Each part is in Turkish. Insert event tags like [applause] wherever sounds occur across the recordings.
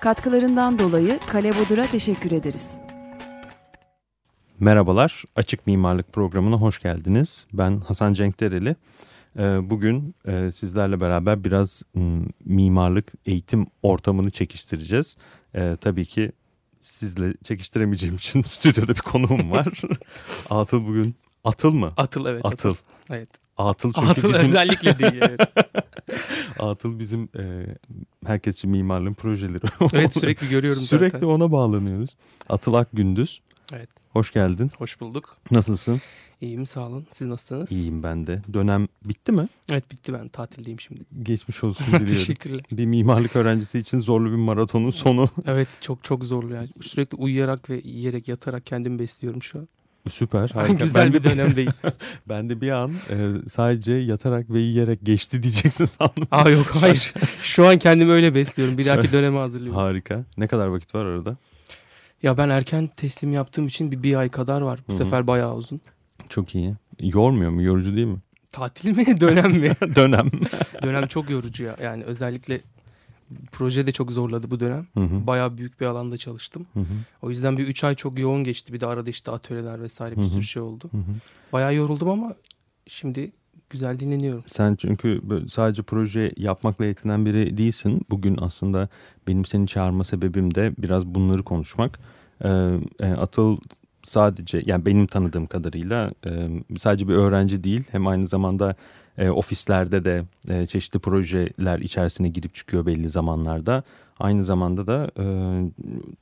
Katkılarından dolayı Kale Bodur'a teşekkür ederiz. Merhabalar, Açık Mimarlık programına hoş geldiniz. Ben Hasan Cenk Dereli. Ee, bugün e, sizlerle beraber biraz mimarlık eğitim ortamını çekiştireceğiz. Ee, tabii ki sizle çekiştiremeyeceğim için [laughs] stüdyoda bir konuğum var. [laughs] Atıl bugün, Atıl mı? Atıl evet. Atıl. Atıl. Evet. Atıl çünkü Atıl bizim... özellikle değil evet. [laughs] [laughs] Atıl bizim e, herkes için mimarlığın projeleri. evet [laughs] sürekli görüyorum Sürekli zaten. ona bağlanıyoruz. Atıl Akgündüz. Evet. Hoş geldin. Hoş bulduk. Nasılsın? İyiyim sağ olun. Siz nasılsınız? İyiyim ben de. Dönem bitti mi? Evet bitti ben tatildeyim şimdi. Geçmiş olsun [laughs] diliyorum. Teşekkürler. Bir mimarlık öğrencisi için zorlu bir maratonun sonu. Evet çok çok zorlu yani. Sürekli uyuyarak ve yiyerek yatarak kendimi besliyorum şu an. Süper harika. Güzel ben bir de, dönemdeyim. [laughs] ben de bir an e, sadece yatarak ve yiyerek geçti diyeceksin [laughs] sandım. Aa yok hayır. Şu an kendimi öyle besliyorum. Bir dahaki döneme hazırlıyorum. Harika. Ne kadar vakit var arada? Ya ben erken teslim yaptığım için bir, bir ay kadar var. Bu Hı hı. sefer bayağı uzun. Çok iyi. Yormuyor mu? Yorucu değil mi? Tatil mi [laughs] dönem mi? Dönem. dönem çok yorucu ya. Yani özellikle proje de çok zorladı bu dönem. Hı hı. Bayağı büyük bir alanda çalıştım. Hı hı. O yüzden bir 3 ay çok yoğun geçti. Bir de arada işte atölyeler vesaire bir Hı hı. sürü şey oldu. Hı hı. Bayağı yoruldum ama şimdi güzel dinleniyorum. Sen çünkü sadece proje yapmakla yetinen biri değilsin. Bugün aslında benim seni çağırma sebebim de biraz bunları konuşmak. Ee, Atıl sadece yani benim tanıdığım kadarıyla e, sadece bir öğrenci değil hem aynı zamanda e, ofislerde de e, çeşitli projeler içerisine girip çıkıyor belli zamanlarda. Aynı zamanda da e,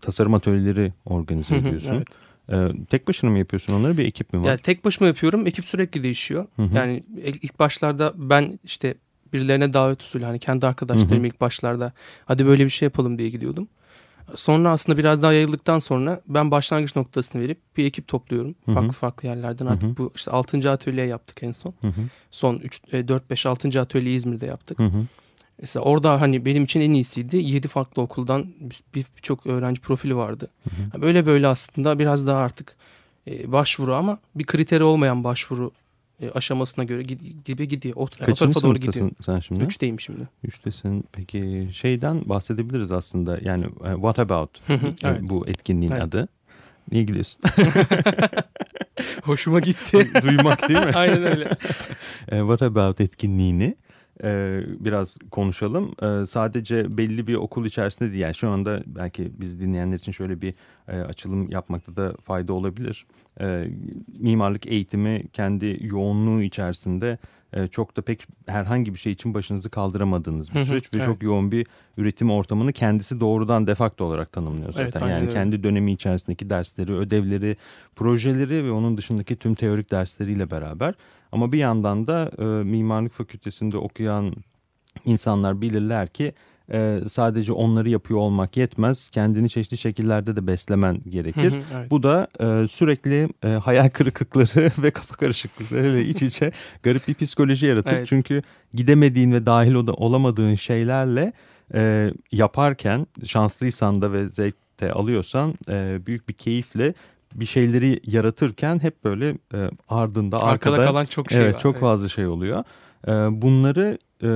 tasarım atölyeleri organize ediyorsun. evet. E, tek başına mı yapıyorsun onları bir ekip mi var? Yani tek başıma yapıyorum. Ekip sürekli değişiyor. Hı hı. Yani ilk başlarda ben işte birilerine davet usulü hani kendi arkadaşlarım Hı hı. ilk başlarda hadi böyle bir şey yapalım diye gidiyordum. Sonra aslında biraz daha yayıldıktan sonra ben başlangıç noktasını verip bir ekip topluyorum. Hı hı. Farklı farklı yerlerden Hı hı. artık bu işte 6. atölye yaptık en son. Hı hı. Son 3 4 5 6. atölye İzmir'de yaptık. Hı hı. Mesela orada hani benim için en iyisiydi. 7 farklı okuldan bir- birçok öğrenci profili vardı. Hı Böyle böyle aslında biraz daha artık e, başvuru ama bir kriteri olmayan başvuru e, aşamasına göre gibi gidiyor. O, o tarafa doğru gidiyor. sen şimdi? Üçteyim şimdi. Üçtesin. Peki şeyden bahsedebiliriz aslında. Yani e, What About e, evet. bu etkinliğin Evet. adı. Niye gülüyorsun? [laughs] Hoşuma gitti. Duymak değil mi? [laughs] Aynen öyle. What About etkinliğini e, biraz konuşalım. E, sadece belli bir okul içerisinde değil. Yani şu anda belki biz dinleyenler için şöyle bir e, açılım yapmakta da fayda olabilir. E, mimarlık eğitimi kendi yoğunluğu içerisinde e, çok da pek herhangi bir şey için başınızı kaldıramadığınız bir süreç ve evet. çok yoğun bir üretim ortamını kendisi doğrudan defakto olarak tanımlıyor Evet, zaten. aynen yani öyle. kendi dönemi içerisindeki dersleri, ödevleri, projeleri ve onun dışındaki tüm teorik dersleriyle beraber. Ama bir yandan da e, mimarlık fakültesinde okuyan insanlar bilirler ki e, sadece onları yapıyor olmak yetmez. Kendini çeşitli şekillerde de beslemen gerekir. Hı hı, evet. Bu da e, sürekli e, hayal kırıklıkları [laughs] ve kafa karışıklıklarıyla iç içe garip bir psikoloji yaratır. Evet. Çünkü gidemediğin ve dahil ola- olamadığın şeylerle e, yaparken şanslıysan da ve zevk de alıyorsan e, büyük bir keyifle bir şeyleri yaratırken hep böyle e, ardında Arkada arkada kalan çok şey evet, var. çok fazla şey oluyor. E, bunları e,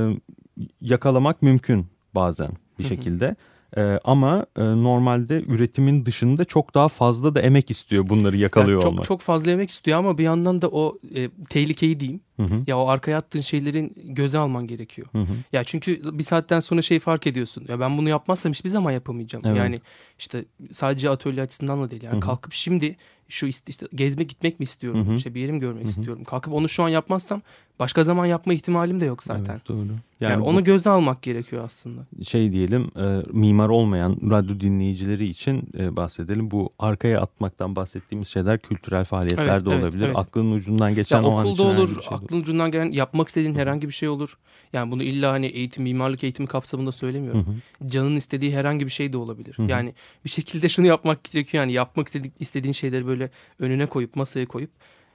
yakalamak mümkün bazen bir şekilde. E, ama e, normalde üretimin dışında çok daha fazla da emek istiyor bunları yakalıyor Yani çok, olmak. çok fazla yemek istiyor ama bir yandan da o e, tehlikeyi diyeyim. Hı hı, Ya o arkaya attığın şeylerin göze alman gerekiyor. hı hı. Ya çünkü bir saatten sonra şey fark ediyorsun. Ya ben bunu yapmazsam hiçbir zaman yapamayacağım. Evet. Yani işte sadece atölye açısından da değil. Yani Hı hı. kalkıp şimdi şu işte gezmek gitmek mi istiyorum? Hı hı. İşte bir yerim görmek Hı hı. istiyorum. Kalkıp onu şu an yapmazsam başka zaman yapma ihtimalim de yok zaten. Evet, doğru. Yani, Yani, onu göze almak gerekiyor aslında. bu şey diyelim e, mimar olmayan radyo dinleyicileri için e, bahsedelim. Bu arkaya atmaktan bahsettiğimiz şeyler kültürel faaliyetler Evet, de olabilir. evet. Aklının ucundan geçen Ya o an okulda için herhangi olur, aklın ucundan gelen yapmak istediğin herhangi bir şey olur. Yani bunu illa hani eğitim, mimarlık eğitimi kapsamında söylemiyorum. Hı hı. Canın istediği herhangi bir şey de olabilir. Hı hı. Yani bir şekilde şunu yapmak gerekiyor. Yani yapmak istediğin, istediğin şeyleri böyle önüne koyup masaya koyup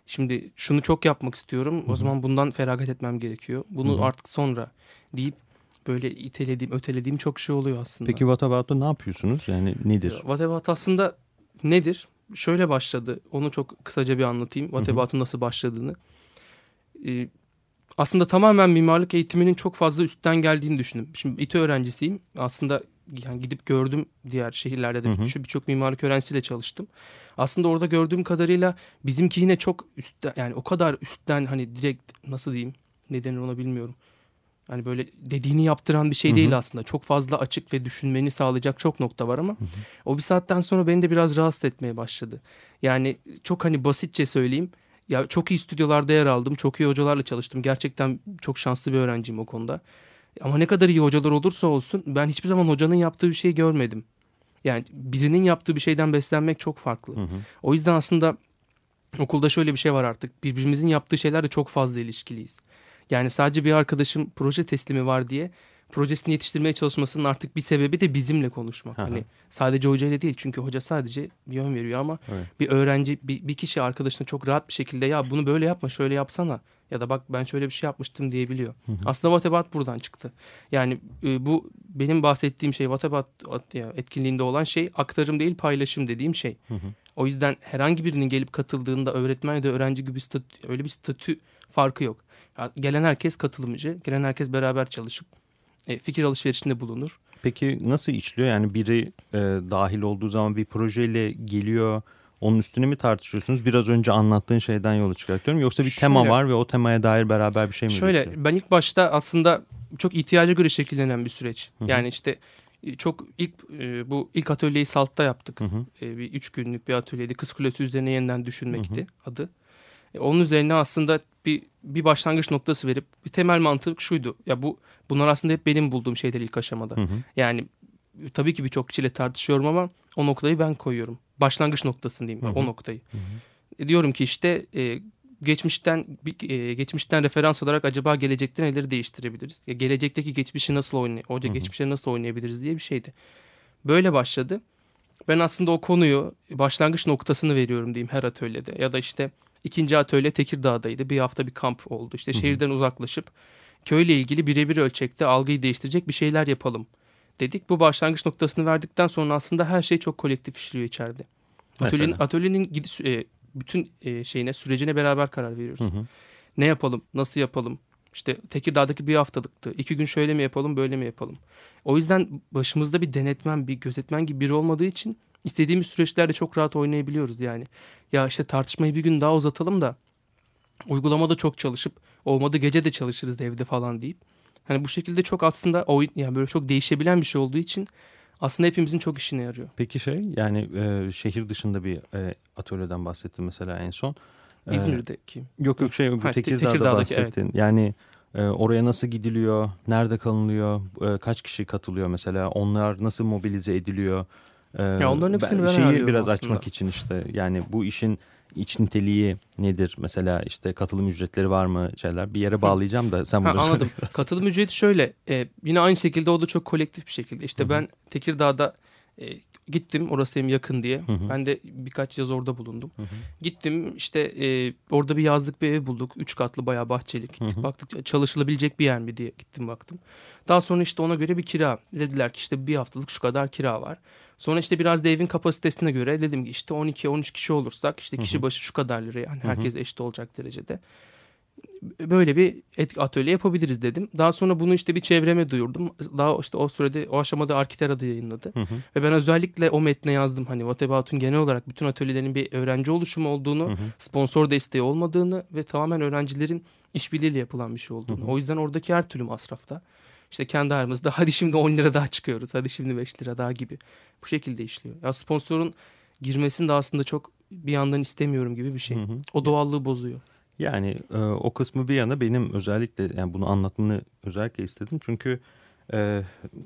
şimdi şunu çok yapmak istiyorum. Hı hı. O zaman bundan feragat etmem gerekiyor. Bunu Hı hı. artık sonra deyip böyle itelediğim, ötelediğim çok şey oluyor aslında. Peki What About'ta ne yapıyorsunuz? Yani nedir? What About aslında nedir? Şöyle başladı. Onu çok kısaca bir anlatayım. What Hı hı. About'un nasıl başladığını. Ee, aslında tamamen mimarlık eğitiminin çok fazla üstten geldiğini düşündüm. Şimdi İTÜ öğrencisiyim. Aslında yani gidip gördüm diğer şehirlerde de Hı hı. birçok birçok mimarlık öğrencisiyle çalıştım. Aslında orada gördüğüm kadarıyla bizimki yine çok üstten yani o kadar üstten hani direkt nasıl diyeyim ne denir ona bilmiyorum. Yani böyle dediğini yaptıran bir şey Hı hı. değil aslında. Çok fazla açık ve düşünmeni sağlayacak çok nokta var ama o bir saatten sonra beni de biraz rahatsız etmeye başladı. Yani çok hani basitçe söyleyeyim. Ya çok iyi stüdyolarda yer aldım. Çok iyi hocalarla çalıştım. Gerçekten çok şanslı bir öğrenciyim o konuda. Ama ne kadar iyi hocalar olursa olsun ben hiçbir zaman hocanın yaptığı bir şey görmedim. Yani birinin yaptığı bir şeyden beslenmek çok farklı. Hı hı. O yüzden aslında okulda şöyle bir şey var artık. Birbirimizin yaptığı şeylerle çok fazla ilişkiliyiz. Yani sadece bir arkadaşım proje teslimi var diye projesini yetiştirmeye çalışmasının artık bir sebebi de bizimle konuşmak. Hı. Hani sadece hocayla değil çünkü hoca sadece bir yön veriyor ama Evet. bir öğrenci bir, bir kişi arkadaşına çok rahat bir şekilde ya bunu böyle yapma şöyle yapsana ya da bak ben şöyle bir şey yapmıştım diyebiliyor. Hı hı. Aslında What About buradan çıktı. Yani e, bu benim bahsettiğim şey What About at- ya, etkinliğinde olan şey aktarım değil paylaşım dediğim şey. Hı hı. O yüzden herhangi birinin gelip katıldığında öğretmen ya da öğrenci gibi statü, öyle bir statü farkı yok. Ya, Gelen herkes katılımcı, gelen herkes beraber çalışıp e, fikir alışverişinde bulunur. Peki nasıl işliyor? Yani biri e, dahil olduğu zaman bir projeyle geliyor. Onun üstüne mi tartışıyorsunuz? Biraz önce anlattığın şeyden yola çıkartıyorum. Yoksa bir tema Şöyle- var ve o temaya dair beraber bir şey mi Şöyle üretiyor? ben ilk başta aslında çok ihtiyaca göre şekillenen bir süreç. Hı hı. Yani işte e, çok ilk e, bu ilk atölyeyi Salt'ta yaptık. Hı hı. E, bir üç günlük bir atölyeydi. Kız Kulesi üzerine yeniden düşünmekti Hı adı. E, onun üzerine aslında bir bir başlangıç noktası verip bir temel mantık şuydu. Ya bu bunlar aslında hep benim bulduğum şeyler ilk aşamada. Hı hı. Yani e, tabii ki birçok kişiyle tartışıyorum ama o noktayı ben koyuyorum. Başlangıç noktasını diyeyim Hı hı. o noktayı. Hı hı. E, diyorum ki işte e, geçmişten bir- e, geçmişten referans olarak acaba gelecekte neleri değiştirebiliriz? Ya gelecekteki geçmişi nasıl oynay hoca geçmişe nasıl oynayabiliriz diye bir şeydi. Böyle başladı. Ben aslında o konuyu başlangıç noktasını veriyorum diyeyim her atölyede. Ya da işte ikinci atölye Tekirdağ'daydı. Bir hafta bir kamp oldu. İşte şehirden uzaklaşıp köyle ilgili birebir ölçekte algıyı değiştirecek bir şeyler yapalım dedik. Bu başlangıç noktasını verdikten sonra aslında her şey çok kolektif işliyor içeride. Atölyenin, atölyenin e, bütün e, şeyine sürecine beraber karar veriyoruz. Hı hı. Ne yapalım, nasıl yapalım? İşte Tekirdağ'daki bir haftalıktı. İki gün şöyle mi yapalım, böyle mi yapalım? O yüzden başımızda bir denetmen, bir gözetmen gibi biri olmadığı için istediğimiz süreçlerde çok rahat oynayabiliyoruz yani. Ya işte tartışmayı bir gün daha uzatalım da uygulamada çok çalışıp olmadı gece de çalışırız evde falan deyip. Hani bu şekilde çok aslında oyun yani böyle çok değişebilen bir şey olduğu için aslında hepimizin çok işine yarıyor. Peki şey yani e, şehir dışında bir e, atölyeden bahsettin mesela en son. E, İzmir'deki. Yok yok şey Ha, Te- Tekirdağ'da Tekirdağ'daki, bahsettin. Yani e, oraya nasıl gidiliyor? Nerede kalınıyor? E, kaç kişi katılıyor mesela? Onlar nasıl mobilize ediliyor? E, Ya onların hepsini ben şeyi ayarlıyorum biraz aslında. açmak için işte yani bu işin iç niteliği nedir? Mesela işte katılım ücretleri var mı şeyler? Bir yere bağlayacağım da sen Ha, burada anladım. [laughs] Katılım ücreti şöyle. e, yine aynı şekilde o da çok kolektif bir şekilde. İşte Hı hı. ben Tekirdağ'da e, gittim. Orası hem yakın diye. Hı hı. Ben de birkaç yaz orada bulundum. Hı hı. Gittim işte e, orada bir yazlık bir ev bulduk. Üç katlı bayağı bahçeli. Gittik baktık çalışılabilecek bir yer mi diye gittim baktım. Daha sonra işte ona göre bir kira. Dediler ki işte bir haftalık şu kadar kira var. Sonra işte biraz da evin kapasitesine göre dedim ki işte 12-13 kişi olursak işte kişi başı şu kadar lira yani herkes eşit olacak derecede. Böyle bir atölye yapabiliriz dedim. Daha sonra bunu işte bir çevreme duyurdum. Daha işte o sürede o aşamada Arkiter adı yayınladı. Hı hı. Ve ben özellikle o metne yazdım. Hani What About'un genel olarak bütün atölyelerin bir öğrenci oluşumu olduğunu, Hı hı. sponsor desteği olmadığını ve tamamen öğrencilerin işbirliğiyle yapılan bir şey olduğunu. Hı hı. O yüzden oradaki her türlü masrafta işte kendi aramızda hadi şimdi 10 lira daha çıkıyoruz. Hadi şimdi 5 lira daha gibi. Bu şekilde işliyor. Ya sponsorun girmesini de aslında çok bir yandan istemiyorum gibi bir şey. Hı hı. O doğallığı bozuyor. Yani e, o kısmı bir yana benim özellikle yani bunu anlatmanı özellikle istedim. Çünkü e,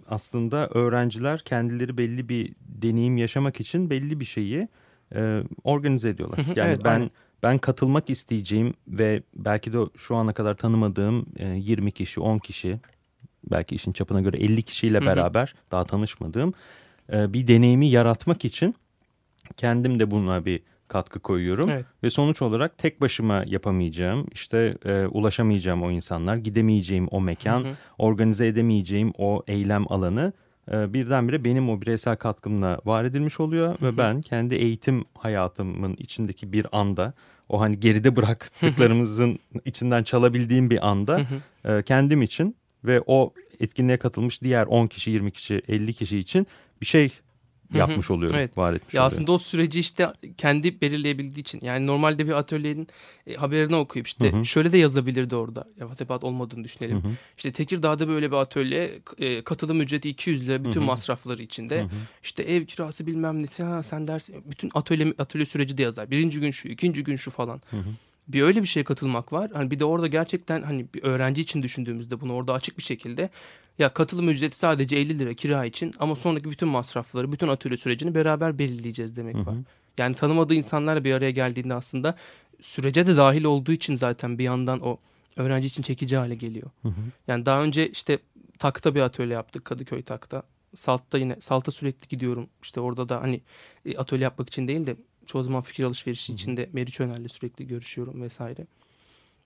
aslında öğrenciler kendileri belli bir deneyim yaşamak için belli bir şeyi e, organize ediyorlar. Hı hı, Yani evet, ben aynen. ben katılmak isteyeceğim ve belki de şu ana kadar tanımadığım e, 20 kişi, 10 kişi, belki işin çapına göre 50 kişiyle Hı hı. beraber daha tanışmadığım e, bir deneyimi yaratmak için kendim de buna bir katkı koyuyorum. Evet. Ve sonuç olarak tek başıma yapamayacağım, işte e, ulaşamayacağım o insanlar, gidemeyeceğim o mekan, Hı hı. organize edemeyeceğim o eylem alanı e, birdenbire benim o bireysel katkımla var edilmiş oluyor. Hı hı. Ve ben kendi eğitim hayatımın içindeki bir anda, o hani geride bıraktıklarımızın içinden çalabildiğim bir anda Hı hı. e, kendim için ve o etkinliğe katılmış diğer 10 kişi, 20 kişi, 50 kişi için bir şey Hı hı. yapmış oluyorum, Evet. var etmiş Ya oluyorum. aslında o süreci işte kendi belirleyebildiği için yani normalde bir atölyenin e, haberini okuyup işte Hı hı. şöyle de yazabilirdi orada. Ya Wattpad olmadığını Hı düşünelim. hı. İşte Tekirdağ'da böyle bir atölye e, katılım ücreti 200 lira bütün Hı hı. masrafları içinde. Hı hı. İşte ev kirası bilmem ha sen dersin bütün atölye atölye süreci de yazar. Birinci gün şu, ikinci gün şu falan. Hı hı. Bir öyle bir şeye katılmak var. Hani bir de orada gerçekten hani bir öğrenci için düşündüğümüzde bunu orada açık bir şekilde ya katılım ücreti sadece 50 lira kira için ama sonraki bütün masrafları, bütün atölye sürecini beraber belirleyeceğiz demek Hı var. hı. Yani tanımadığı insanlarla bir araya geldiğinde aslında sürece de dahil olduğu için zaten bir yandan o öğrenci için çekici hale geliyor. Hı hı. Yani daha önce işte Tak'ta bir atölye yaptık Kadıköy Tak'ta. Salt'ta yine Salt'a sürekli gidiyorum. İşte orada da hani e, atölye yapmak için değil de çoğu zaman fikir alışverişi için de Meriç Öner'le sürekli görüşüyorum vesaire.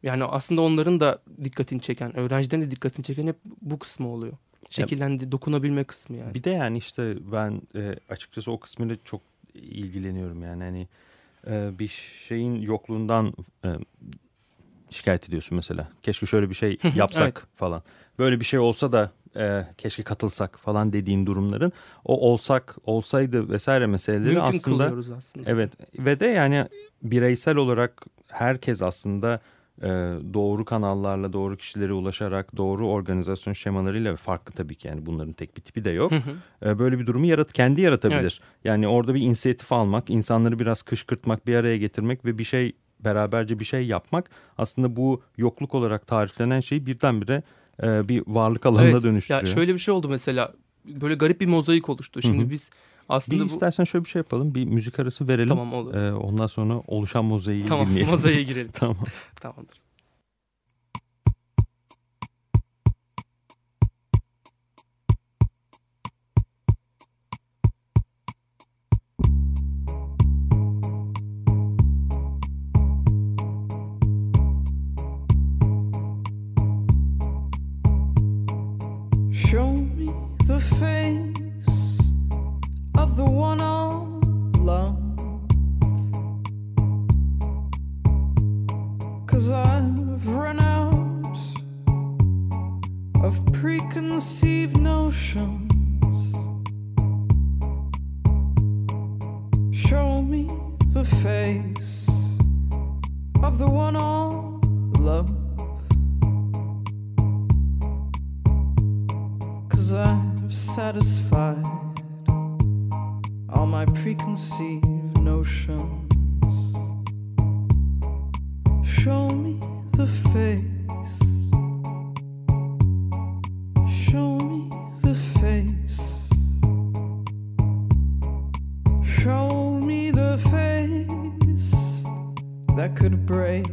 Yani aslında onların da dikkatini çeken, öğrencilerin de dikkatini çeken hep bu kısmı oluyor. Şekillendi, dokunabilme kısmı yani. Bir de yani işte ben e, açıkçası o kısmıyla çok ilgileniyorum yani hani e, bir şeyin yokluğundan e, şikayet ediyorsun mesela. Keşke şöyle bir şey [laughs] yapsak Evet. falan. Böyle bir şey olsa da e, keşke katılsak falan dediğin durumların o olsak olsaydı vesaire meseleleri Mümkün aslında aslında. Evet ve de yani bireysel olarak herkes aslında e, doğru kanallarla doğru kişilere ulaşarak doğru organizasyon şemalarıyla ve farklı tabii ki yani bunların tek bir tipi de yok. Hı hı. E, böyle bir durumu yarat kendi yaratabilir. Evet. Yani orada bir inisiyatif almak, insanları biraz kışkırtmak, bir araya getirmek ve bir şey beraberce bir şey yapmak aslında bu yokluk olarak tariflenen şeyi birdenbire e, bir varlık alanına Evet, dönüştürüyor. Ya şöyle bir şey oldu mesela. Böyle garip bir mozaik oluştu. Şimdi Hı hı. biz bir aslında bu istersen şöyle bir şey yapalım. Bir müzik arası verelim. tamam olur. E, ondan sonra oluşan mozaiği tamam dinleyelim. [laughs] mozaiğe [laughs] girelim. tamam. Tamamdır. Show me the face preconceived notions. Show me the face. Show me the face. Show me the face that could break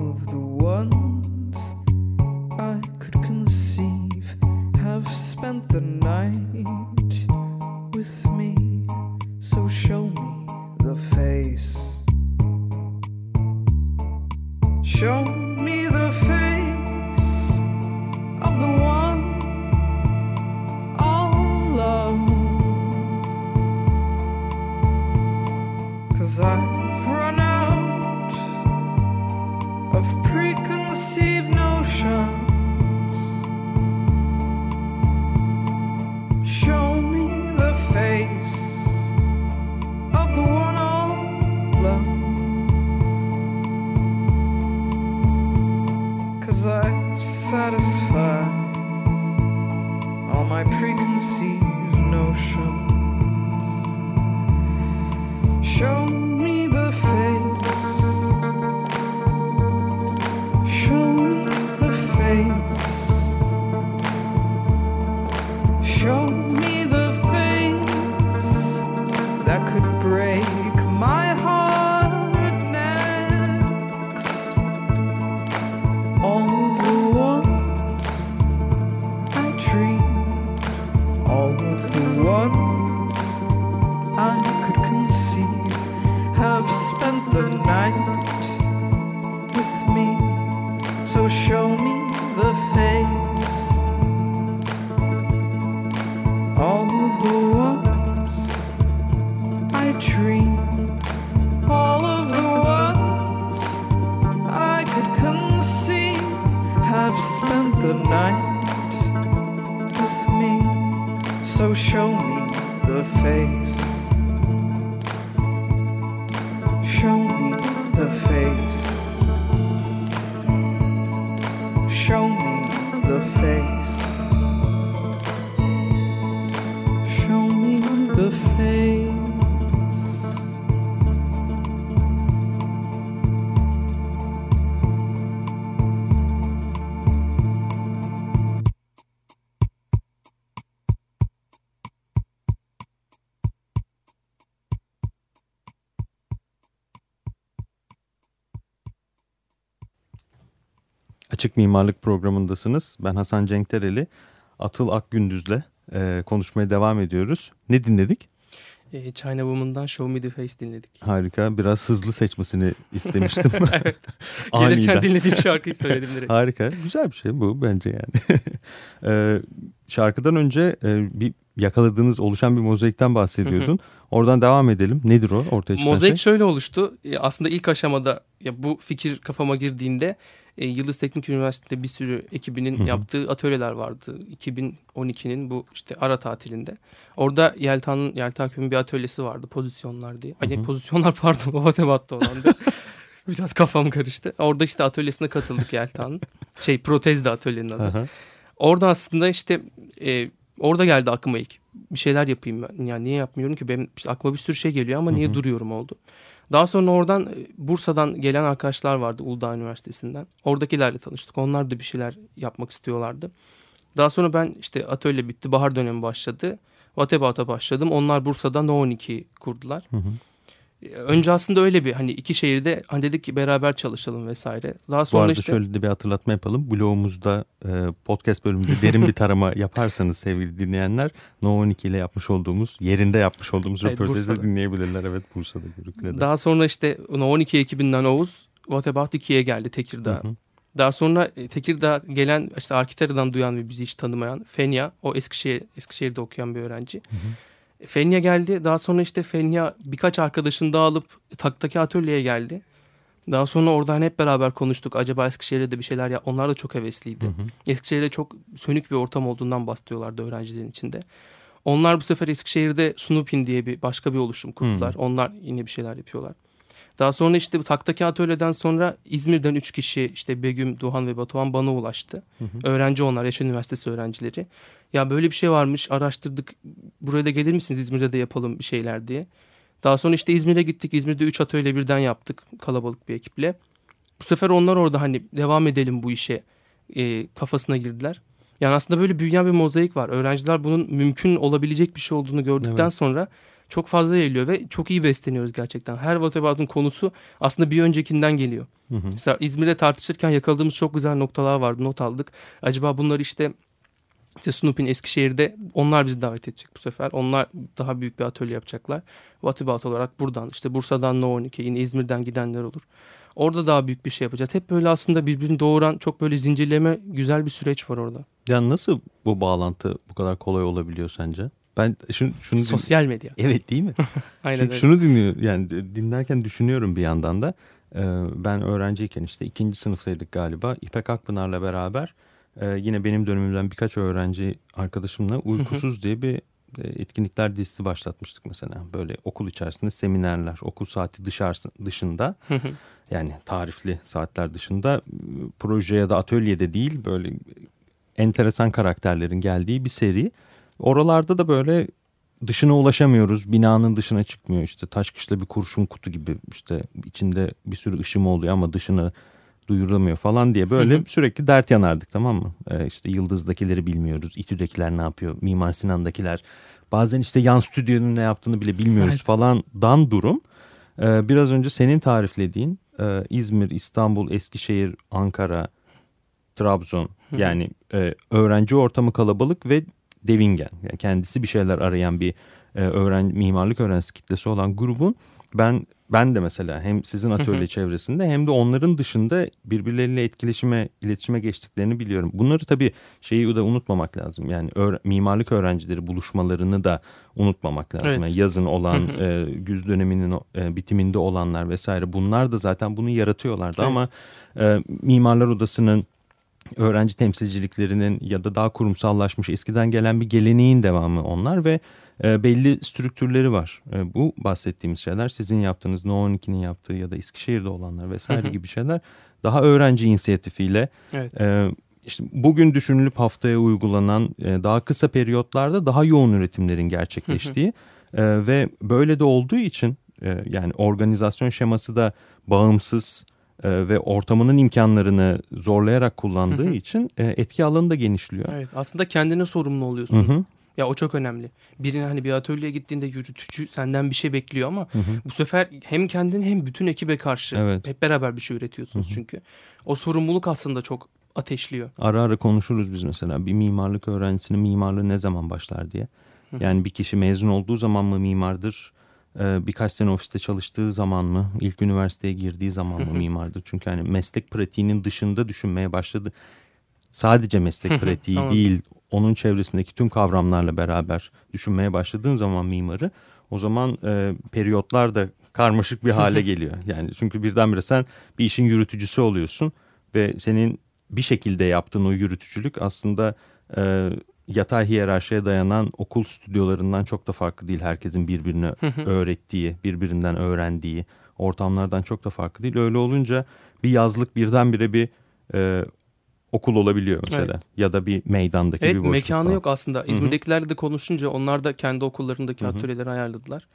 of the ones I could conceive have spent the night with me. So show me the face. Show me the face of the one I love. Cause I've my preconceived notions. Show show me the face. Açık Mimarlık programındasınız. Ben Hasan Cenktereli. Atıl Akgündüz'le e, konuşmaya devam ediyoruz. Ne dinledik? E, China Woman'dan Show Me The Face dinledik. Harika. Biraz hızlı seçmesini istemiştim. [laughs] evet. [laughs] Gelirken dinlediğim şarkıyı söyledim direkt. Harika. Güzel bir şey bu bence yani. Ee, [laughs] şarkıdan önce e, bir yakaladığınız oluşan bir mozaikten bahsediyordun. Oradan devam edelim. Nedir o ortaya çıkan Mozaik şey? şöyle oluştu. E, Aslında ilk aşamada ya bu fikir kafama girdiğinde e, Yıldız Teknik Üniversitesi'nde bir sürü ekibinin Hı hı. yaptığı atölyeler vardı. 2012'nin bu işte ara tatilinde. Orada Yelta'nın Yelta Kömür bir atölyesi vardı pozisyonlar diye. Hı. pozisyonlar [laughs] pardon o Watebat'ta olan da. [laughs] Biraz kafam karıştı. Orada işte atölyesine katıldık Yelta'nın. [laughs] Şey protez de atölyenin adı. Aha. Orada aslında işte e, orada geldi aklıma ilk. Bir şeyler yapayım ben. Yani niye yapmıyorum ki? Benim işte aklıma bir sürü şey geliyor ama Hı niye duruyorum oldu. Daha sonra oradan e, Bursa'dan gelen arkadaşlar vardı Uludağ Üniversitesi'nden. Oradakilerle tanıştık. Onlar da bir şeyler yapmak istiyorlardı. Daha sonra ben işte atölye bitti. Bahar dönemi başladı. Vatebat'a başladım. Onlar Bursa'da No 12 kurdular. Hı hı. Önce aslında öyle bir hani iki şehirde hani dedik ki beraber çalışalım vesaire. Daha Bu sonra arada işte şöyle de bir hatırlatma yapalım. Blogumuzda e, podcast bölümünde derin bir tarama [laughs] yaparsanız sevgili dinleyenler No 12 ile yapmış olduğumuz, yerinde yapmış olduğumuz Evet, röportajı dinleyebilirler. Evet Bursa'da Görükle'de. Daha sonra işte 12 ekibinden Oğuz What About 2'ye geldi Tekirdağ. Hı hı. Daha sonra e, Tekirdağ gelen işte Arkitara'dan duyan ve bizi hiç tanımayan Fenya o Eskişehir, Eskişehir'de okuyan bir öğrenci. E, Fenya geldi. Daha sonra işte Fenya birkaç arkadaşını daha alıp Tak'taki atölyeye geldi. Daha sonra oradan hep beraber konuştuk. Acaba Eskişehir'de de bir şeyler ya onlar da çok hevesliydi. Hı hı. Eskişehir'de çok sönük bir ortam olduğundan bahsediyorlardı öğrencilerin içinde. Onlar bu sefer Eskişehir'de Sunupin diye bir başka bir oluşum kurdular. Onlar yine bir şeyler yapıyorlar. Daha sonra işte bu taktaki atölyeden sonra İzmir'den 3 kişi işte Begüm, Duhan ve Batuhan bana ulaştı. Hı hı. Öğrenci onlar, Yaşar Üniversitesi öğrencileri. Ya böyle bir şey varmış, araştırdık. Buraya da gelir misiniz İzmir'de de yapalım bir şeyler diye. Daha sonra işte İzmir'e gittik. İzmir'de 3 atölye birden yaptık kalabalık bir ekiple. Bu sefer onlar orada hani devam edelim bu işe e, kafasına girdiler. Yani aslında böyle büyüyen bir mozaik var. Öğrenciler bunun mümkün olabilecek bir şey olduğunu gördükten Evet. sonra çok fazla eğiliyor ve çok iyi besleniyoruz gerçekten. Her Waterboard'un konusu aslında bir öncekinden geliyor. Hı hı. Mesela İzmir'de tartışırken yakaladığımız çok güzel noktalar vardı. Not aldık. Acaba bunlar işte işte Snoopy'nin Eskişehir'de onlar bizi davet edecek bu sefer. Onlar daha büyük bir atölye yapacaklar. What About olarak buradan işte Bursa'dan No 12 yine İzmir'den gidenler olur. Orada daha büyük bir şey yapacağız. Hep böyle aslında birbirini doğuran çok böyle zincirleme güzel bir süreç var orada. Ya nasıl bu bağlantı bu kadar kolay olabiliyor sence? Ben şunu, şunu Sosyal medya. Evet değil mi? [laughs] Aynen Çünkü öyle. şunu dinliyor yani dinlerken düşünüyorum bir yandan da Ee, ben öğrenciyken işte ikinci sınıftaydık galiba İpek Akpınar'la beraber e, yine benim dönemimden birkaç öğrenci arkadaşımla uykusuz diye bir etkinlikler dizisi başlatmıştık mesela böyle okul içerisinde seminerler okul saati dışarısı, dışında yani tarifli saatler dışında proje ya da atölyede değil böyle enteresan karakterlerin geldiği bir seri. Oralarda da böyle dışına ulaşamıyoruz. Binanın dışına çıkmıyor işte taşkışla bir kurşun kutu gibi işte içinde bir sürü ışım oluyor ama dışına duyurulamıyor falan diye böyle Hı hı. sürekli dert yanardık tamam mı? Ee, işte Yıldız'dakileri bilmiyoruz. İTÜ'dekiler ne yapıyor? Mimar Sinan'dakiler. Bazen işte yan stüdyonun ne yaptığını bile bilmiyoruz Evet. falandan durum. Ee, biraz önce senin tariflediğin e, İzmir, İstanbul, Eskişehir, Ankara, Trabzon Hı hı. yani e, öğrenci ortamı kalabalık ve devingen. Yani kendisi bir şeyler arayan bir e, öğren mimarlık öğrencisi kitlesi olan grubun ben ben de mesela hem sizin atölye çevresinde hem de onların dışında birbirleriyle etkileşime, iletişime geçtiklerini biliyorum. Bunları tabii şeyi de unutmamak lazım. Yani mimarlık öğrencileri buluşmalarını da unutmamak lazım. Evet. Yani yazın olan, e, güz döneminin e, bitiminde olanlar vesaire bunlar da zaten bunu yaratıyorlardı evet. ama e, Mimarlar Odası'nın öğrenci temsilciliklerinin ya da daha kurumsallaşmış eskiden gelen bir geleneğin devamı onlar ve e, belli strüktürleri var. E, bu bahsettiğimiz şeyler sizin yaptığınız No 12'nin yaptığı ya da Eskişehir'de olanlar vesaire gibi şeyler daha öğrenci inisiyatifiyle evet. e, işte bugün düşünülüp haftaya uygulanan e, daha kısa periyotlarda daha yoğun üretimlerin gerçekleştiği e, ve böyle de olduğu için e, yani organizasyon şeması da bağımsız e, ve ortamının imkanlarını zorlayarak kullandığı için e, etki alanı da genişliyor. Evet aslında kendine sorumlu oluyorsun. Hı hı. Ya o çok önemli. Birine hani bir atölyeye gittiğinde yürütücü senden bir şey bekliyor ama hı hı. bu sefer hem kendin hem bütün ekibe karşı evet. hep beraber bir şey üretiyorsunuz hı hı. çünkü. O sorumluluk aslında çok ateşliyor. Ara ara konuşuruz biz mesela bir mimarlık öğrencisinin mimarlığı ne zaman başlar diye. Hı. Yani bir kişi mezun olduğu zaman mı mimardır? Ee, birkaç sene ofiste çalıştığı zaman mı? ilk üniversiteye girdiği zaman mı mimardır? Çünkü hani meslek pratiğinin dışında düşünmeye başladı. Sadece meslek pratiği tamam. değil onun çevresindeki tüm kavramlarla beraber düşünmeye başladığın zaman mimarı o zaman e, periyotlar da karmaşık bir hale [laughs] geliyor. Yani çünkü birdenbire sen bir işin yürütücüsü oluyorsun ve senin bir şekilde yaptığın o yürütücülük aslında e, yatay hiyerarşiye dayanan okul stüdyolarından çok da farklı değil. Herkesin birbirine öğrettiği, birbirinden öğrendiği ortamlardan çok da farklı değil. Öyle olunca bir yazlık birdenbire bir e, okul olabiliyor mesela evet. ya da bir meydandaki evet, bir boşluk mekanı falan. yok aslında. İzmir'dekilerle de konuşunca onlar da kendi okullarındaki Hı-hı. atölyeleri ayarladılar.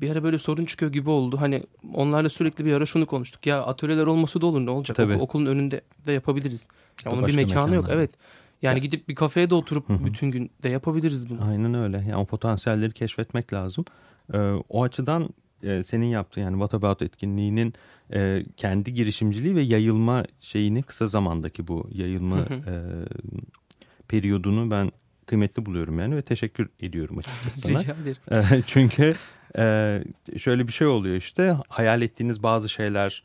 Bir ara böyle sorun çıkıyor gibi oldu. Hani onlarla sürekli bir ara şunu konuştuk. Ya atölyeler olması da olur ne olacak? Tabii. Okul, okulun önünde de yapabiliriz. Ya onun bir mekanı yok. Evet. Yani ya. gidip bir kafeye de oturup Hı-hı. bütün gün de yapabiliriz bunu. Aynen öyle. Yani o potansiyelleri keşfetmek lazım. Ee, o açıdan e, senin yaptığın yani What About etkinliğinin e, kendi girişimciliği ve yayılma şeyini kısa zamandaki bu yayılma hı hı. E, periyodunu ben kıymetli buluyorum yani ve teşekkür ediyorum açıkçası sana. [laughs] Rica ederim. E, çünkü e, şöyle bir şey oluyor işte hayal ettiğiniz bazı şeyler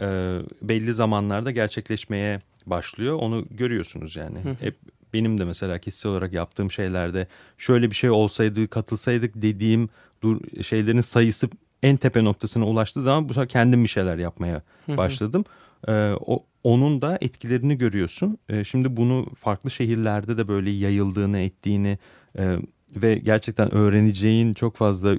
e, belli zamanlarda gerçekleşmeye başlıyor. Onu görüyorsunuz yani. Hı. Hep benim de mesela kişisel olarak yaptığım şeylerde şöyle bir şey olsaydı katılsaydık dediğim dur şeylerin sayısı en tepe noktasına ulaştığı zaman bu sefer kendim bir şeyler yapmaya başladım. Ee, o, onun da etkilerini görüyorsun. Ee, şimdi bunu farklı şehirlerde de böyle yayıldığını, ettiğini e, ve gerçekten öğreneceğin çok fazla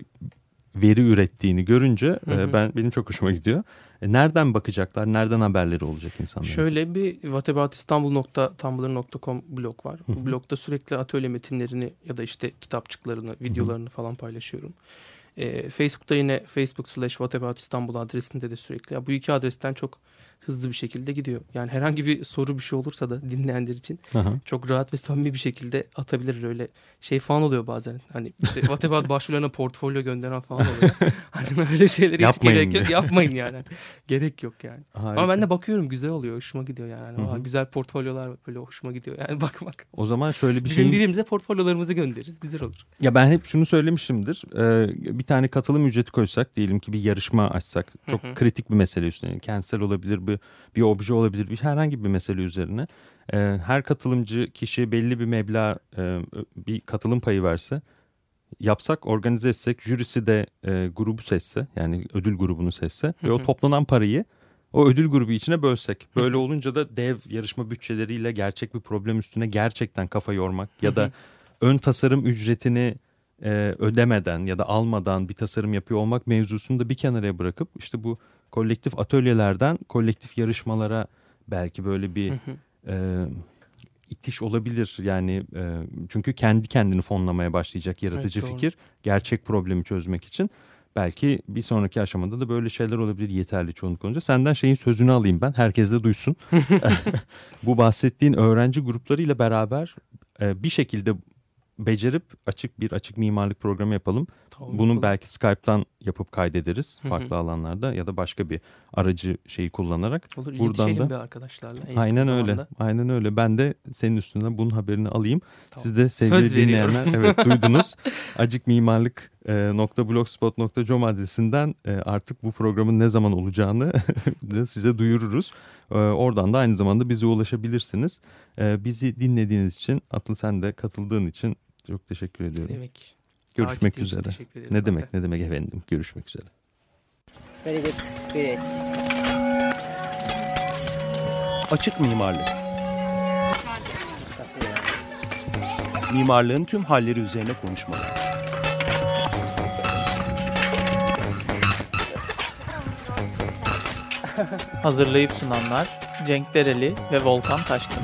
veri ürettiğini görünce hı hı. E, ben benim çok hoşuma gidiyor. E, nereden bakacaklar? Nereden haberleri olacak insanların? Şöyle bir whataboutistanbul.tumblr.com blog var. Bu blogda sürekli atölye metinlerini ya da işte kitapçıklarını, videolarını falan paylaşıyorum. E, Facebook'ta yine facebook slash whataboutistanbul adresinde de sürekli. Ya bu iki adresten çok hızlı bir şekilde gidiyor. Yani herhangi bir soru bir şey olursa da dinleyenler için Aha. çok rahat ve samimi bir şekilde atabilir. Öyle şey falan oluyor bazen. Hani işte Wattpad başvurularına portfolyo gönderen falan oluyor. [laughs] hani öyle şeyleri hiç gerek yok. Yapmayın yani. gerek yok yani. Harika. Ama ben de bakıyorum güzel oluyor. Hoşuma gidiyor yani. Aa, güzel portfolyolar böyle hoşuma gidiyor. Yani bak bak. O zaman şöyle bir şey. Birbirimize portfolyolarımızı göndeririz. Güzel olur. Ya ben hep şunu söylemişimdir. Ee, bir tane katılım ücreti koysak diyelim ki bir yarışma açsak. Çok kritik bir mesele üstüne. Kentsel olabilir bir, bir obje olabilir bir herhangi bir mesele üzerine. E, her katılımcı kişi belli bir meblağ e, bir katılım payı verse yapsak organize etsek jürisi de e, grubu seçse yani ödül grubunu seçse ve o toplanan parayı o ödül grubu içine bölsek. Böyle olunca da dev yarışma bütçeleriyle gerçek bir problem üstüne gerçekten kafa yormak ya da ön tasarım ücretini e, ödemeden ya da almadan bir tasarım yapıyor olmak mevzusunu da bir kenara bırakıp işte bu kolektif atölyelerden kolektif yarışmalara belki böyle bir e, itiş olabilir. Yani e, çünkü kendi kendini fonlamaya başlayacak yaratıcı evet, fikir gerçek problemi çözmek için. Belki bir sonraki aşamada da böyle şeyler olabilir yeterli çoğunluk olunca. Senden şeyin sözünü alayım ben. Herkes de duysun. [laughs] [laughs] Bu bahsettiğin öğrenci gruplarıyla beraber e, bir şekilde becerip açık bir açık mimarlık programı yapalım. Bunu belki Skype'tan yapıp kaydederiz farklı alanlarda ya da başka bir aracı şeyi kullanarak. Olur buradan da- bir arkadaşlarla. en Aynen yakın öyle. zamanda. Aynen öyle. Ben de senin üstünden bunun haberini alayım. Tamam. Siz de sevgili Söz veriyorum. dinleyenler evet [laughs] duydunuz. acikmimarlık.blogspot.com adresinden e, artık bu programın ne zaman olacağını [laughs] da size duyururuz. E, oradan da aynı zamanda bize ulaşabilirsiniz. E, bizi dinlediğiniz için, Atıl sen de katıldığın için çok teşekkür ediyorum. Demek. Görüşmek Takip üzere. teşekkür ederim Ne demek ne demek efendim. Görüşmek üzere. Very good. Great. Açık mimarlık. Mimarlığın tüm halleri üzerine konuşmalar. Hazırlayıp sunanlar Cenk Dereli ve Volkan Taşkın.